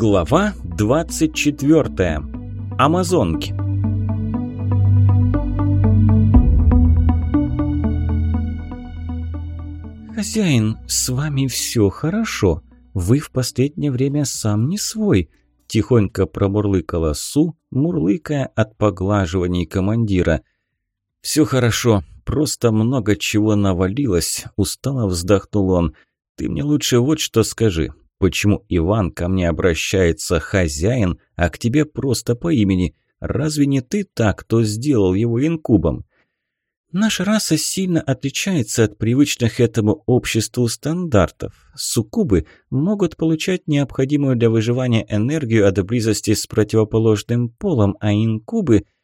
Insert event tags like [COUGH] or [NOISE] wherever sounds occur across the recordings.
Глава 24. Амазонки. «Хозяин, с вами все хорошо. Вы в последнее время сам не свой», – тихонько промурлыкала Су, мурлыкая от поглаживаний командира. «Все хорошо, просто много чего навалилось», – устало вздохнул он. «Ты мне лучше вот что скажи. Почему Иван ко мне обращается хозяин, а к тебе просто по имени? Разве не ты так, кто сделал его инкубом?» Наша раса сильно отличается от привычных этому обществу стандартов. Суккубы могут получать необходимую для выживания энергию от близости с противоположным полом, а инкубы –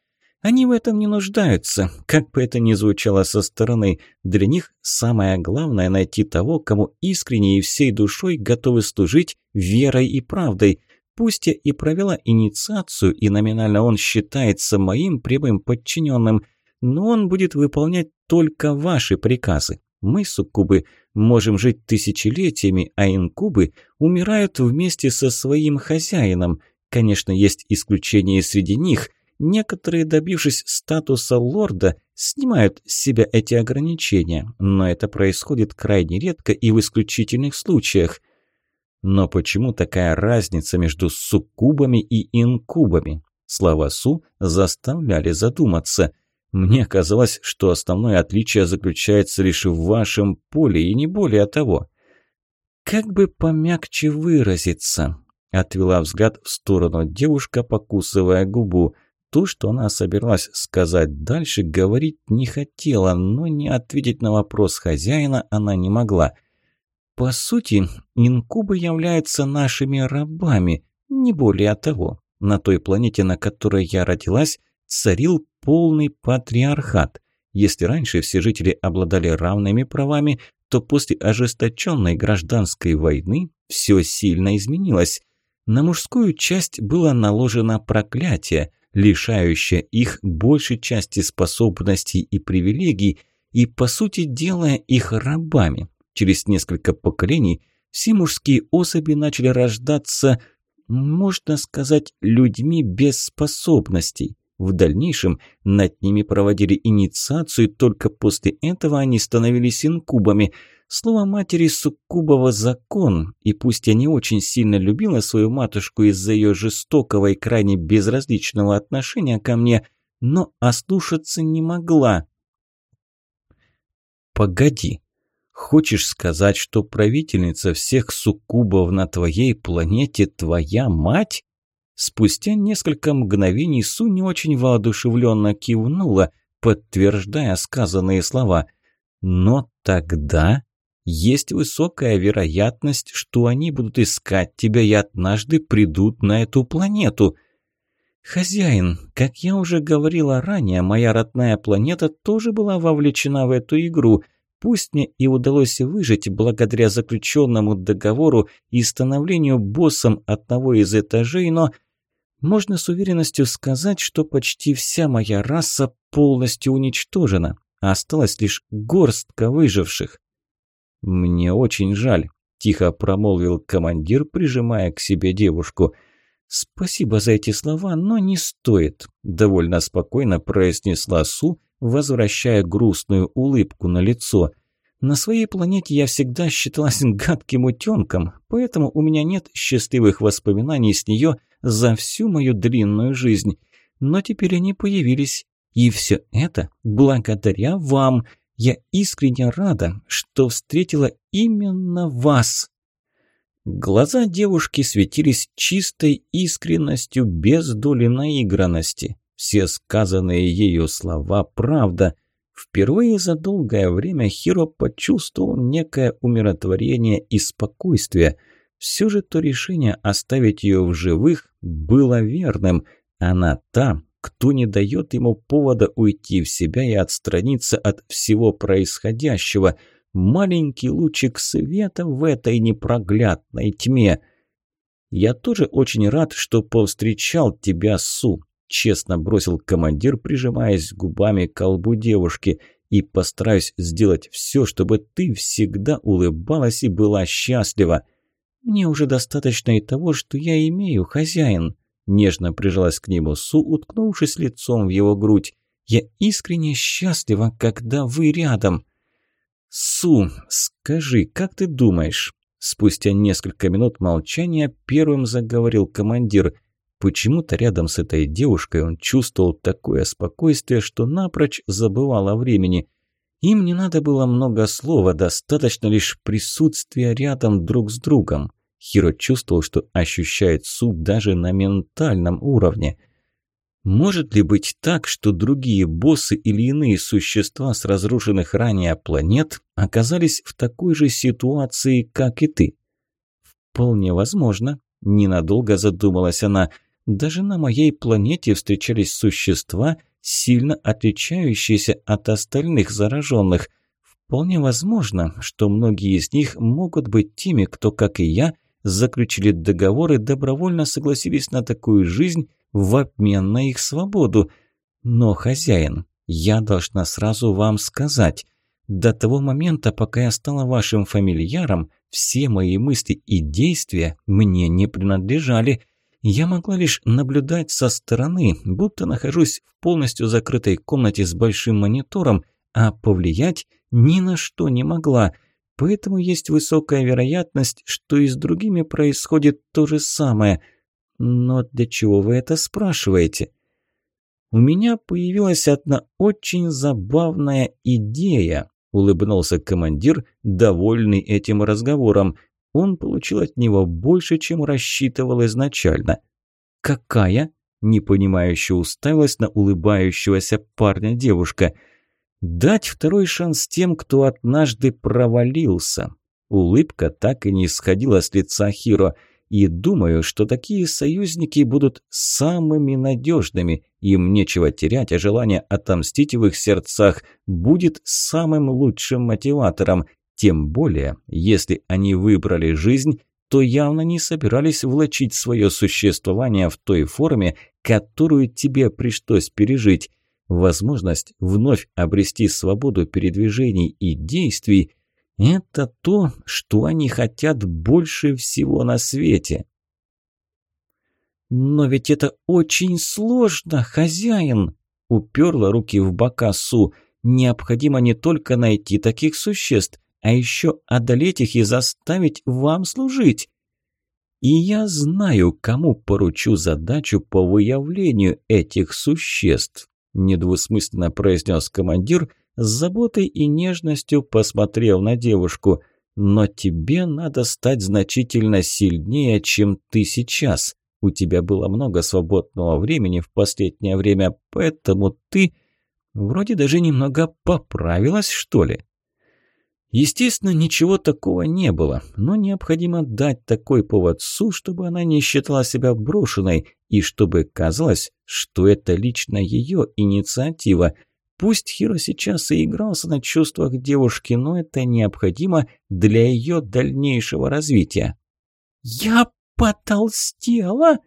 они в этом не нуждаются, как бы это ни звучало со стороны. Для них самое главное – найти того, кому искренне и всей душой готовы служить верой и правдой. Пусть я и провела инициацию, и номинально он считается моим прямым подчиненным – но он будет выполнять только ваши приказы. Мы, суккубы, можем жить тысячелетиями, а инкубы умирают вместе со своим хозяином. Конечно, есть исключения среди них. Некоторые, добившись статуса лорда, снимают с себя эти ограничения, но это происходит крайне редко и в исключительных случаях. Но почему такая разница между суккубами и инкубами? Слова Су заставляли задуматься – мне казалось, что основное отличие заключается лишь в вашем поле и не более того. Как бы помягче выразиться, отвела взгляд в сторону девушка, покусывая губу. То, что она собиралась сказать дальше, говорить не хотела, но не ответить на вопрос хозяина она не могла. По сути, инкубы являются нашими рабами, не более того. На той планете, на которой я родилась, царил полный патриархат. Если раньше все жители обладали равными правами, то после ожесточенной гражданской войны все сильно изменилось. На мужскую часть было наложено проклятие, лишающее их большей части способностей и привилегий, и, по сути, делая их рабами. Через несколько поколений все мужские особи начали рождаться, можно сказать, людьми без способностей. В дальнейшем над ними проводили инициацию, только после этого они становились инкубами. Слово матери Суккубова закон, и пусть я не очень сильно любила свою матушку из-за ее жестокого и крайне безразличного отношения ко мне, но ослушаться не могла. «Погоди, хочешь сказать, что правительница всех суккубов на твоей планете твоя мать?» Спустя несколько мгновений Су не очень воодушевленно кивнула, подтверждая сказанные слова. «Но тогда есть высокая вероятность, что они будут искать тебя и однажды придут на эту планету». «Хозяин, как я уже говорила ранее, моя родная планета тоже была вовлечена в эту игру. Пусть мне и удалось выжить благодаря заключенному договору и становлению боссом одного из этажей, но можно с уверенностью сказать, что почти вся моя раса полностью уничтожена, а осталась лишь горстка выживших. «Мне очень жаль», – тихо промолвил командир, прижимая к себе девушку. «Спасибо за эти слова, но не стоит», – довольно спокойно произнесла Су, возвращая грустную улыбку на лицо – на своей планете я всегда считалась [LAUGHS] гадким утенком, поэтому у меня нет счастливых воспоминаний с нее за всю мою длинную жизнь. Но теперь они появились. И все это благодаря вам. Я искренне рада, что встретила именно вас. Глаза девушки светились чистой искренностью, без доли наигранности. Все сказанные ею слова – правда – Впервые за долгое время Хиро почувствовал некое умиротворение и спокойствие. Все же то решение оставить ее в живых было верным. Она та, кто не дает ему повода уйти в себя и отстраниться от всего происходящего. Маленький лучик света в этой непроглядной тьме. «Я тоже очень рад, что повстречал тебя, Су», честно бросил командир, прижимаясь губами к колбу девушки. «И постараюсь сделать все, чтобы ты всегда улыбалась и была счастлива». Мне уже достаточно и того, что я имею, хозяин». Нежно прижалась к нему Су, уткнувшись лицом в его грудь. «Я искренне счастлива, когда вы рядом». «Су, скажи, как ты думаешь?» Спустя несколько минут молчания первым заговорил командир. Почему-то рядом с этой девушкой он чувствовал такое спокойствие, что напрочь забывал о времени. Им не надо было много слова, достаточно лишь присутствия рядом друг с другом. Хиро чувствовал, что ощущает суд даже на ментальном уровне. Может ли быть так, что другие боссы или иные существа с разрушенных ранее планет оказались в такой же ситуации, как и ты? Вполне возможно. Ненадолго задумалась она. Даже на моей планете встречались существа, сильно отличающиеся от остальных зараженных. Вполне возможно, что многие из них могут быть теми, кто, как и я, заключили договор и добровольно согласились на такую жизнь в обмен на их свободу. Но, хозяин, я должна сразу вам сказать, до того момента, пока я стала вашим фамильяром, все мои мысли и действия мне не принадлежали – я могла лишь наблюдать со стороны, будто нахожусь в полностью закрытой комнате с большим монитором, а повлиять ни на что не могла. Поэтому есть высокая вероятность, что и с другими происходит то же самое. Но для чего вы это спрашиваете? У меня появилась одна очень забавная идея, улыбнулся командир, довольный этим разговором он получил от него больше, чем рассчитывал изначально. «Какая?» – непонимающе уставилась на улыбающегося парня девушка. «Дать второй шанс тем, кто однажды провалился». Улыбка так и не сходила с лица Хиро. И думаю, что такие союзники будут самыми надежными. Им нечего терять, а желание отомстить в их сердцах будет самым лучшим мотиватором. Тем более, если они выбрали жизнь, то явно не собирались влачить свое существование в той форме, которую тебе пришлось пережить. Возможность вновь обрести свободу передвижений и действий – это то, что они хотят больше всего на свете. «Но ведь это очень сложно, хозяин!» – уперла руки в бока Су. «Необходимо не только найти таких существ, а еще одолеть их и заставить вам служить. И я знаю, кому поручу задачу по выявлению этих существ», недвусмысленно произнес командир, с заботой и нежностью посмотрев на девушку. «Но тебе надо стать значительно сильнее, чем ты сейчас. У тебя было много свободного времени в последнее время, поэтому ты вроде даже немного поправилась, что ли?» Естественно, ничего такого не было, но необходимо дать такой повод Су, чтобы она не считала себя брошенной и чтобы казалось, что это лично ее инициатива. Пусть Хиро сейчас и игрался на чувствах девушки, но это необходимо для ее дальнейшего развития. «Я потолстела!»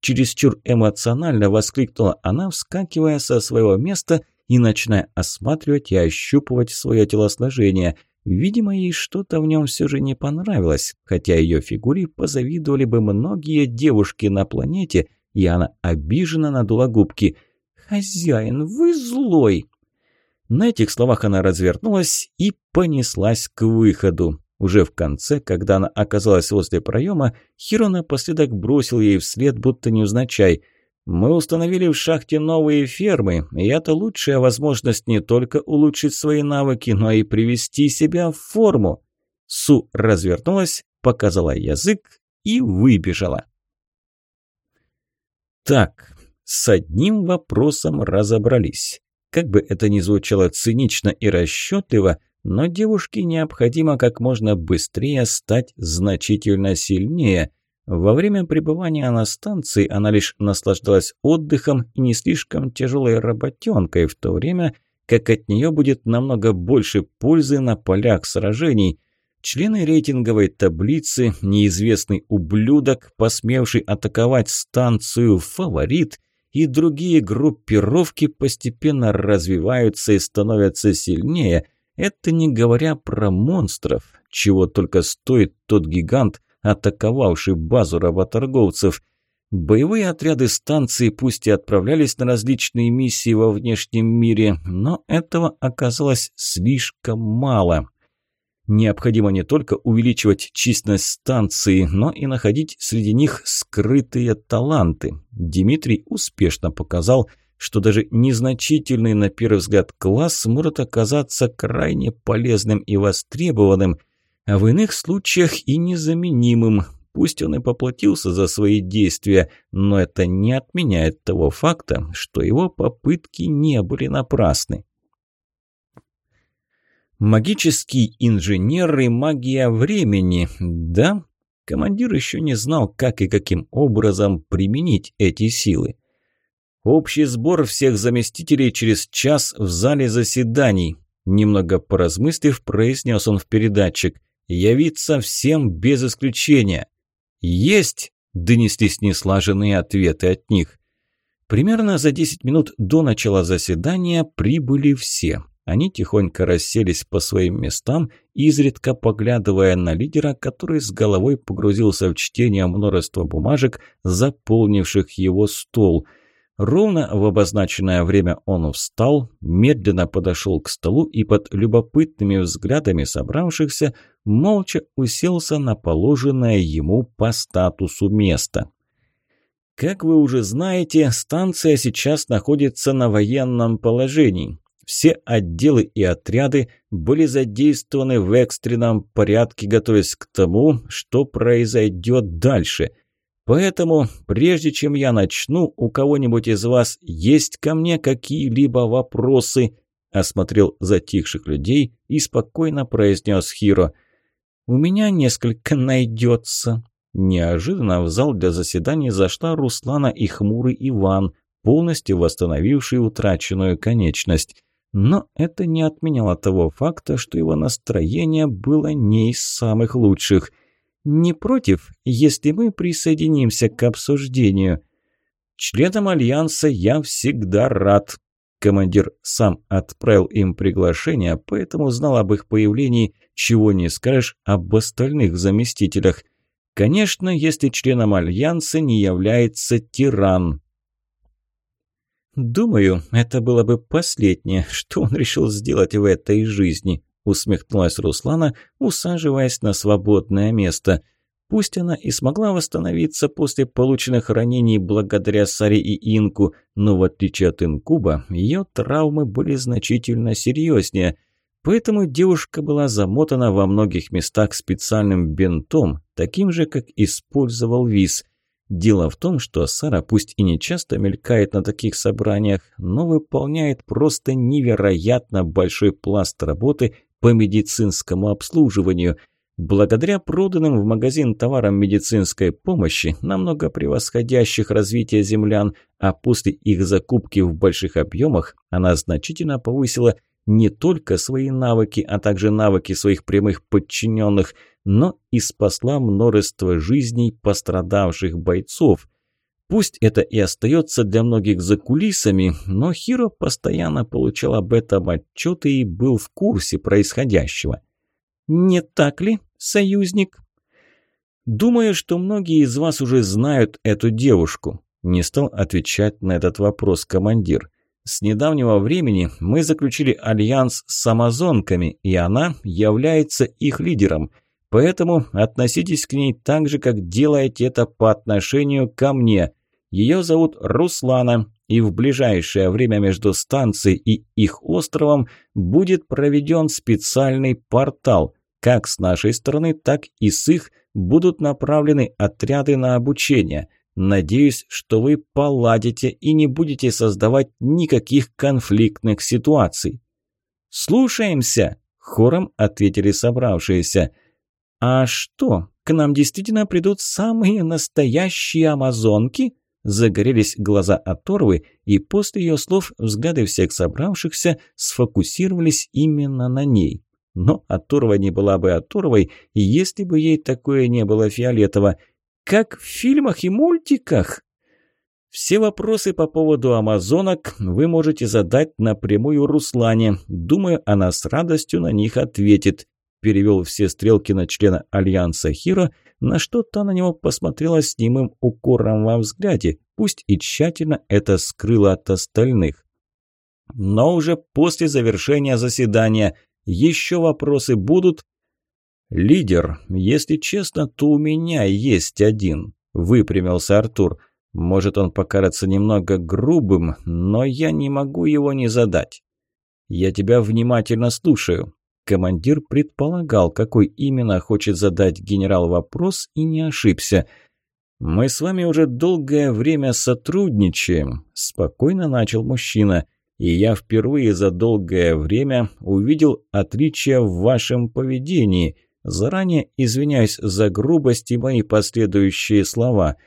Чересчур эмоционально воскликнула она, вскакивая со своего места и начиная осматривать и ощупывать свое телосложение – Видимо, ей что-то в нем все же не понравилось, хотя ее фигуре позавидовали бы многие девушки на планете, и она обиженно надула губки. «Хозяин, вы злой!» На этих словах она развернулась и понеслась к выходу. Уже в конце, когда она оказалась возле проема, Хиро напоследок бросил ей вслед, будто невзначай – мы установили в шахте новые фермы, и это лучшая возможность не только улучшить свои навыки, но и привести себя в форму. Су развернулась, показала язык и выбежала. Так, с одним вопросом разобрались. Как бы это ни звучало цинично и расчетливо, но девушке необходимо как можно быстрее стать значительно сильнее – во время пребывания на станции она лишь наслаждалась отдыхом и не слишком тяжелой работенкой, в то время как от нее будет намного больше пользы на полях сражений. Члены рейтинговой таблицы, неизвестный ублюдок, посмевший атаковать станцию «Фаворит», и другие группировки постепенно развиваются и становятся сильнее. Это не говоря про монстров, чего только стоит тот гигант – атаковавший базу работорговцев. Боевые отряды станции пусть и отправлялись на различные миссии во внешнем мире, но этого оказалось слишком мало. Необходимо не только увеличивать численность станции, но и находить среди них скрытые таланты. Дмитрий успешно показал, что даже незначительный на первый взгляд класс может оказаться крайне полезным и востребованным, а в иных случаях и незаменимым. Пусть он и поплатился за свои действия, но это не отменяет того факта, что его попытки не были напрасны. Магический инженер и магия времени, да? Командир еще не знал, как и каким образом применить эти силы. Общий сбор всех заместителей через час в зале заседаний. Немного поразмыслив, произнес он в передатчик. «Явиться всем без исключения». «Есть!» – донеслись неслаженные ответы от них. Примерно за 10 минут до начала заседания прибыли все. Они тихонько расселись по своим местам, изредка поглядывая на лидера, который с головой погрузился в чтение множества бумажек, заполнивших его стол. Ровно в обозначенное время он встал, медленно подошел к столу и под любопытными взглядами собравшихся молча уселся на положенное ему по статусу место. Как вы уже знаете, станция сейчас находится на военном положении. Все отделы и отряды были задействованы в экстренном порядке, готовясь к тому, что произойдет дальше. Поэтому, прежде чем я начну, у кого-нибудь из вас есть ко мне какие-либо вопросы?» Осмотрел затихших людей и спокойно произнес Хиро. «У меня несколько найдется». Неожиданно в зал для заседаний зашла Руслана и хмурый Иван, полностью восстановивший утраченную конечность. Но это не отменяло того факта, что его настроение было не из самых лучших. «Не против, если мы присоединимся к обсуждению?» «Членам Альянса я всегда рад». Командир сам отправил им приглашение, поэтому знал об их появлении, чего не скажешь об остальных заместителях. Конечно, если членом Альянса не является тиран. «Думаю, это было бы последнее, что он решил сделать в этой жизни», усмехнулась Руслана, усаживаясь на свободное место. Пусть она и смогла восстановиться после полученных ранений благодаря Саре и Инку, но в отличие от Инкуба, ее травмы были значительно серьезнее. Поэтому девушка была замотана во многих местах специальным бинтом, таким же, как использовал Виз. Дело в том, что Сара пусть и не часто мелькает на таких собраниях, но выполняет просто невероятно большой пласт работы по медицинскому обслуживанию. Благодаря проданным в магазин товарам медицинской помощи, намного превосходящих развитие землян, а после их закупки в больших объемах, она значительно повысила не только свои навыки, а также навыки своих прямых подчиненных, но и спасла множество жизней пострадавших бойцов. Пусть это и остается для многих за кулисами, но Хиро постоянно получал об этом отчеты и был в курсе происходящего. «Не так ли, союзник?» «Думаю, что многие из вас уже знают эту девушку», – не стал отвечать на этот вопрос командир. С недавнего времени мы заключили альянс с амазонками, и она является их лидером. Поэтому относитесь к ней так же, как делаете это по отношению ко мне. Ее зовут Руслана, и в ближайшее время между станцией и их островом будет проведен специальный портал. Как с нашей стороны, так и с их будут направлены отряды на обучение – Надеюсь, что вы поладите и не будете создавать никаких конфликтных ситуаций. «Слушаемся!» – хором ответили собравшиеся. «А что, к нам действительно придут самые настоящие амазонки?» Загорелись глаза Оторвы, и после ее слов взгляды всех собравшихся сфокусировались именно на ней. Но Оторва не была бы Оторвой, если бы ей такое не было фиолетово – как в фильмах и мультиках. Все вопросы по поводу амазонок вы можете задать напрямую Руслане. Думаю, она с радостью на них ответит. перевел все стрелки на члена Альянса Хиро, на что та на него посмотрела с немым укором во взгляде, пусть и тщательно это скрыла от остальных. Но уже после завершения заседания еще вопросы будут? «Лидер, если честно, то у меня есть один», – выпрямился Артур. «Может, он покажется немного грубым, но я не могу его не задать». «Я тебя внимательно слушаю». Командир предполагал, какой именно хочет задать генерал вопрос, и не ошибся. «Мы с вами уже долгое время сотрудничаем», – спокойно начал мужчина. «И я впервые за долгое время увидел отличия в вашем поведении». Заранее извиняюсь за грубость и мои последующие слова.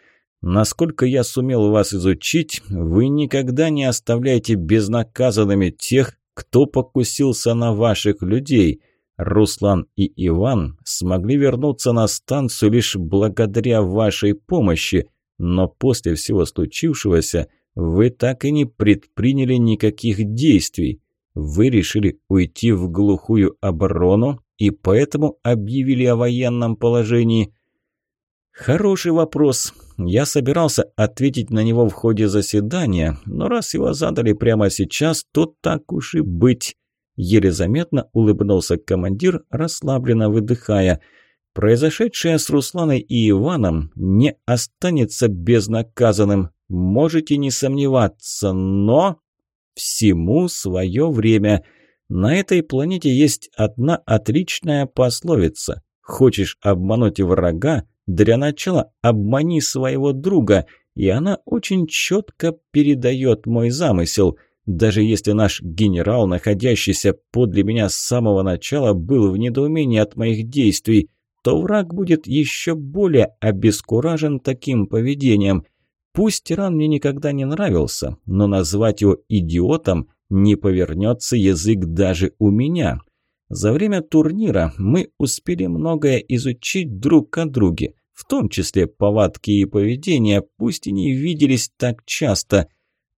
Насколько я сумел вас изучить, вы никогда не оставляете безнаказанными тех, кто покусился на ваших людей. Руслан и Иван смогли вернуться на станцию лишь благодаря вашей помощи, но после всего случившегося вы так и не предприняли никаких действий. Вы решили уйти в глухую оборону и поэтому объявили о военном положении? Хороший вопрос. Я собирался ответить на него в ходе заседания, но раз его задали прямо сейчас, то так уж и быть. Еле заметно улыбнулся командир, расслабленно выдыхая. Произошедшее с Русланой и Иваном не останется безнаказанным. Можете не сомневаться, но... Всему свое время. На этой планете есть одна отличная пословица. Хочешь обмануть врага? Для начала обмани своего друга, и она очень четко передает мой замысел. Даже если наш генерал, находящийся подле меня с самого начала, был в недоумении от моих действий, то враг будет еще более обескуражен таким поведением. Пусть тиран мне никогда не нравился, но назвать его идиотом не повернется язык даже у меня. За время турнира мы успели многое изучить друг о друге, в том числе повадки и поведение, пусть и не виделись так часто.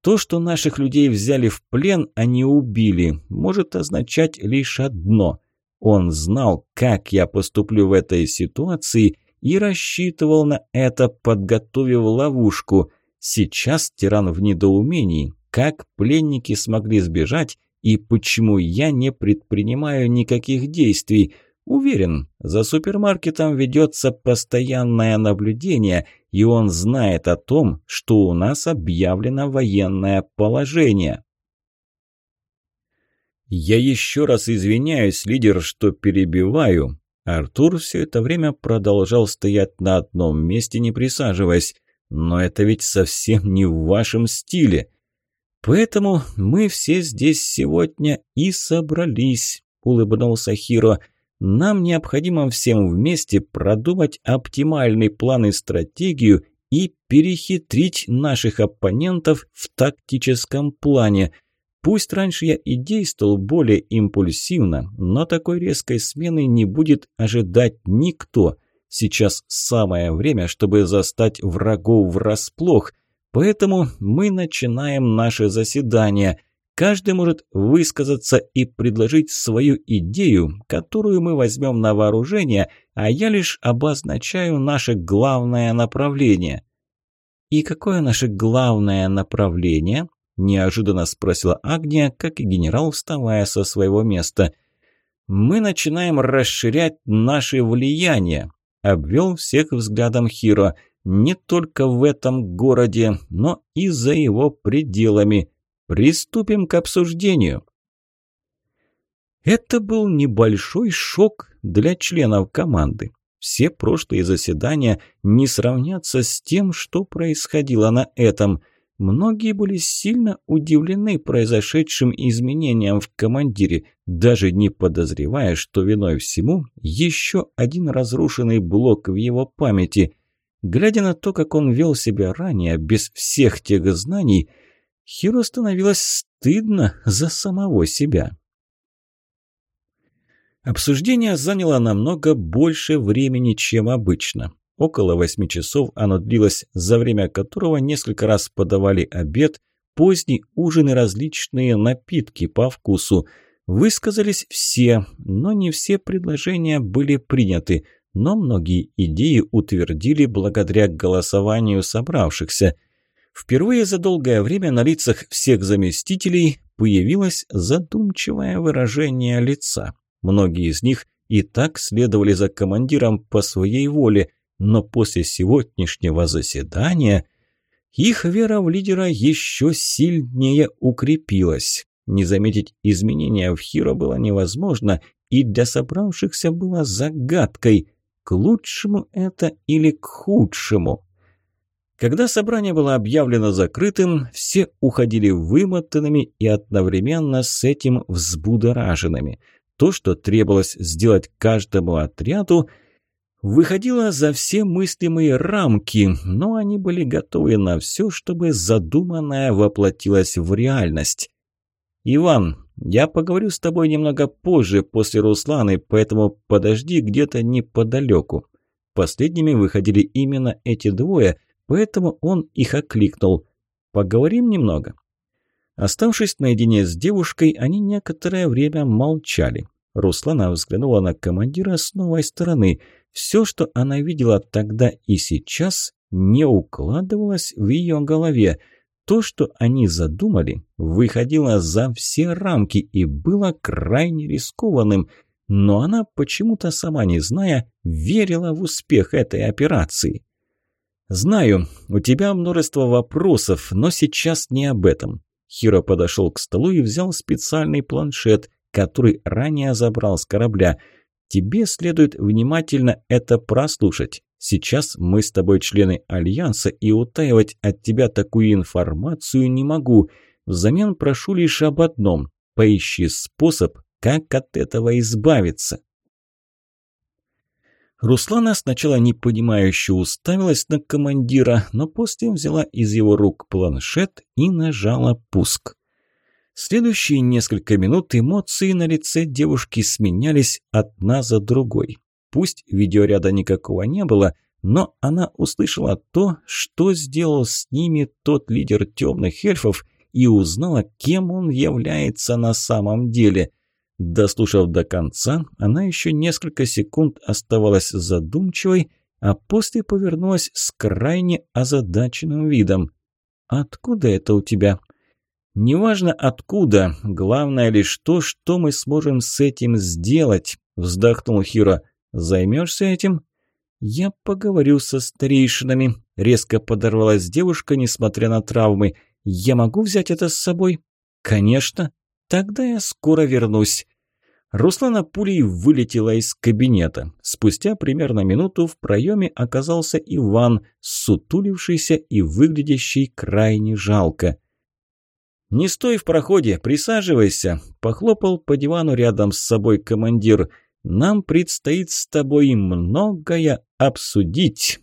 То, что наших людей взяли в плен, а не убили, может означать лишь одно. Он знал, как я поступлю в этой ситуации и рассчитывал на это, подготовив ловушку. Сейчас тиран в недоумении. Как пленники смогли сбежать и почему я не предпринимаю никаких действий? Уверен, за супермаркетом ведется постоянное наблюдение, и он знает о том, что у нас объявлено военное положение. Я еще раз извиняюсь, лидер, что перебиваю, Артур все это время продолжал стоять на одном месте, не присаживаясь. «Но это ведь совсем не в вашем стиле. Поэтому мы все здесь сегодня и собрались», – улыбнулся Хиро. «Нам необходимо всем вместе продумать оптимальный план и стратегию и перехитрить наших оппонентов в тактическом плане – Пусть раньше я и действовал более импульсивно, но такой резкой смены не будет ожидать никто. Сейчас самое время, чтобы застать врагов врасплох. Поэтому мы начинаем наше заседание. Каждый может высказаться и предложить свою идею, которую мы возьмем на вооружение, а я лишь обозначаю наше главное направление. И какое наше главное направление? Неожиданно спросила Агния, как и генерал, вставая со своего места. «Мы начинаем расширять наше влияние», – обвел всех взглядом Хиро. «Не только в этом городе, но и за его пределами. Приступим к обсуждению». Это был небольшой шок для членов команды. Все прошлые заседания не сравнятся с тем, что происходило на этом – Многие были сильно удивлены произошедшим изменениям в командире, даже не подозревая, что виной всему еще один разрушенный блок в его памяти. Глядя на то, как он вел себя ранее, без всех тех знаний, Хиро становилось стыдно за самого себя. Обсуждение заняло намного больше времени, чем обычно. Около восьми часов оно длилось, за время которого несколько раз подавали обед, поздний ужин и различные напитки по вкусу. Высказались все, но не все предложения были приняты, но многие идеи утвердили благодаря голосованию собравшихся. Впервые за долгое время на лицах всех заместителей появилось задумчивое выражение лица. Многие из них и так следовали за командиром по своей воле, но после сегодняшнего заседания их вера в лидера еще сильнее укрепилась. Не заметить изменения в Хиро было невозможно, и для собравшихся было загадкой, к лучшему это или к худшему. Когда собрание было объявлено закрытым, все уходили вымотанными и одновременно с этим взбудораженными. То, что требовалось сделать каждому отряду, выходило за все мыслимые рамки, но они были готовы на все, чтобы задуманное воплотилось в реальность. «Иван, я поговорю с тобой немного позже, после Русланы, поэтому подожди где-то неподалеку». Последними выходили именно эти двое, поэтому он их окликнул. «Поговорим немного?» Оставшись наедине с девушкой, они некоторое время молчали. Руслана взглянула на командира с новой стороны. Все, что она видела тогда и сейчас, не укладывалось в ее голове – то, что они задумали, выходило за все рамки и было крайне рискованным, но она, почему-то сама не зная, верила в успех этой операции. «Знаю, у тебя множество вопросов, но сейчас не об этом». Хиро подошел к столу и взял специальный планшет, который ранее забрал с корабля. «Тебе следует внимательно это прослушать. Сейчас мы с тобой члены Альянса, и утаивать от тебя такую информацию не могу. Взамен прошу лишь об одном. Поищи способ, как от этого избавиться». Руслана сначала непонимающе уставилась на командира, но после взяла из его рук планшет и нажала пуск. Следующие несколько минут эмоции на лице девушки сменялись одна за другой. Пусть видеоряда никакого не было, но она услышала то, что сделал с ними тот лидер темных эльфов и узнала, кем он является на самом деле. Дослушав до конца, она еще несколько секунд оставалась задумчивой, а после повернулась с крайне озадаченным видом. «Откуда это у тебя?» «Неважно откуда, главное лишь то, что мы сможем с этим сделать», – вздохнул Хиро. Займешься этим?» «Я поговорю со старейшинами», – резко подорвалась девушка, несмотря на травмы. «Я могу взять это с собой?» «Конечно. Тогда я скоро вернусь». Руслана пулей вылетела из кабинета. Спустя примерно минуту в проеме оказался Иван, сутулившийся и выглядящий крайне жалко. «Не стой в проходе, присаживайся», – похлопал по дивану рядом с собой командир – нам предстоит с тобой многое обсудить».